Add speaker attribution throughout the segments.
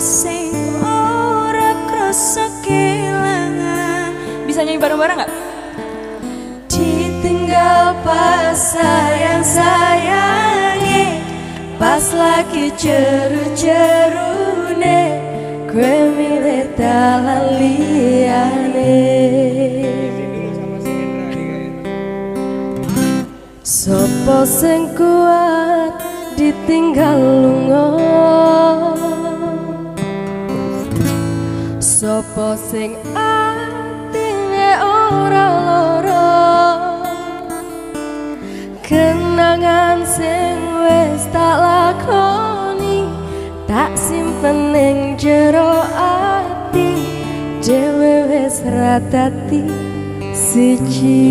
Speaker 1: sing ora krasa kelangan bisa nyanyi bareng-bareng nggak? Ditinggal pas sayang sayangi pas lagi ceru-cerune gue milih dalan liyane Sopo sing kuat ditinggal lunga Sopo sing atine ora loro Kenangan sing wis tak lakoni Tak simpen ning jero ati. Dewe wis ratati siji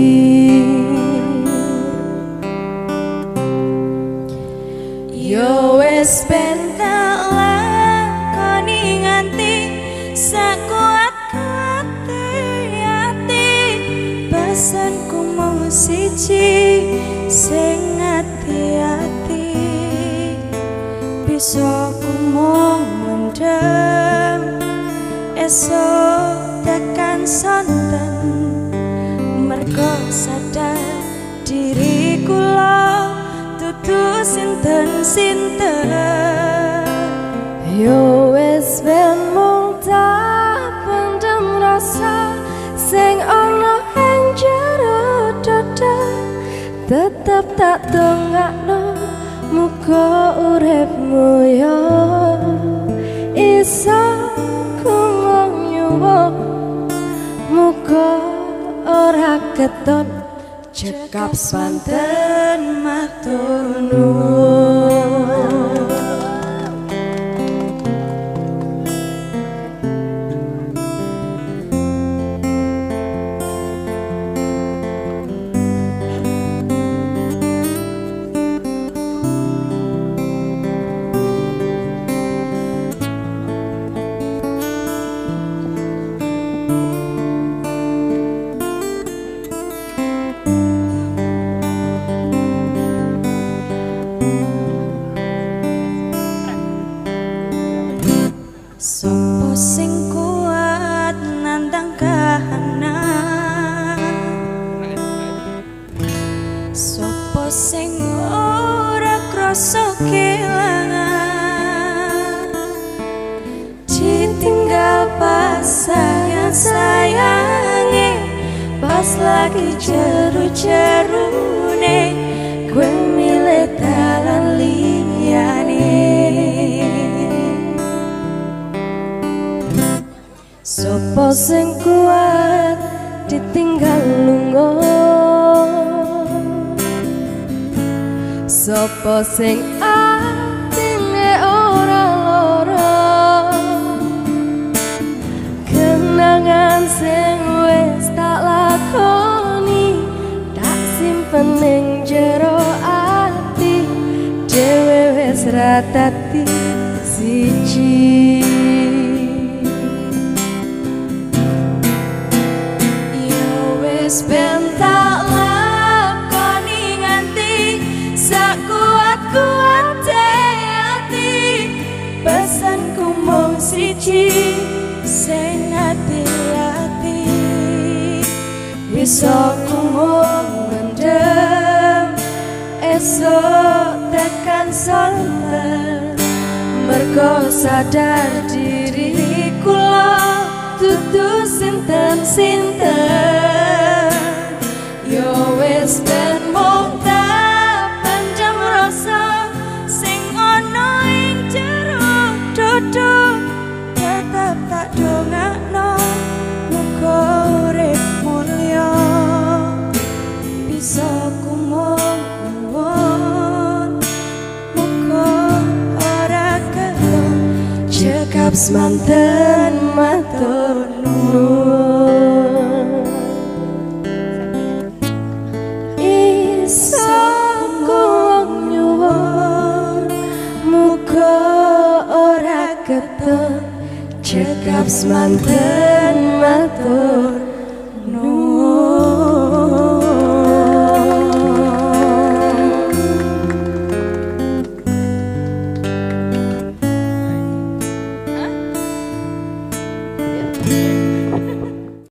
Speaker 1: siji sing ati-ati bisa mau mendem esok tekan sonten. Mergo sadar diri kula tutu sinten sinten yo wis ben mung tak pendem rasa tetep tak dongakno muga uripmu yo iso kumong nyuwun muga ora keton cekap santen Sopo sing ora krasa kelangan Ditinggal pas sayang sayangi Pas lagi jeru-jerune Gue milih dalan liyane. Sopo sing kuat Sopo sing atine ora lara? Kenangan sing wis tak lakoni Tak simpen ning jero ati. Dewe wis ratati siji siji sing ati-ati bisa ku mung mendem esok tekan sonten mergo sadar diri kula tutu sinten cekap semanten matur cekap semanten matur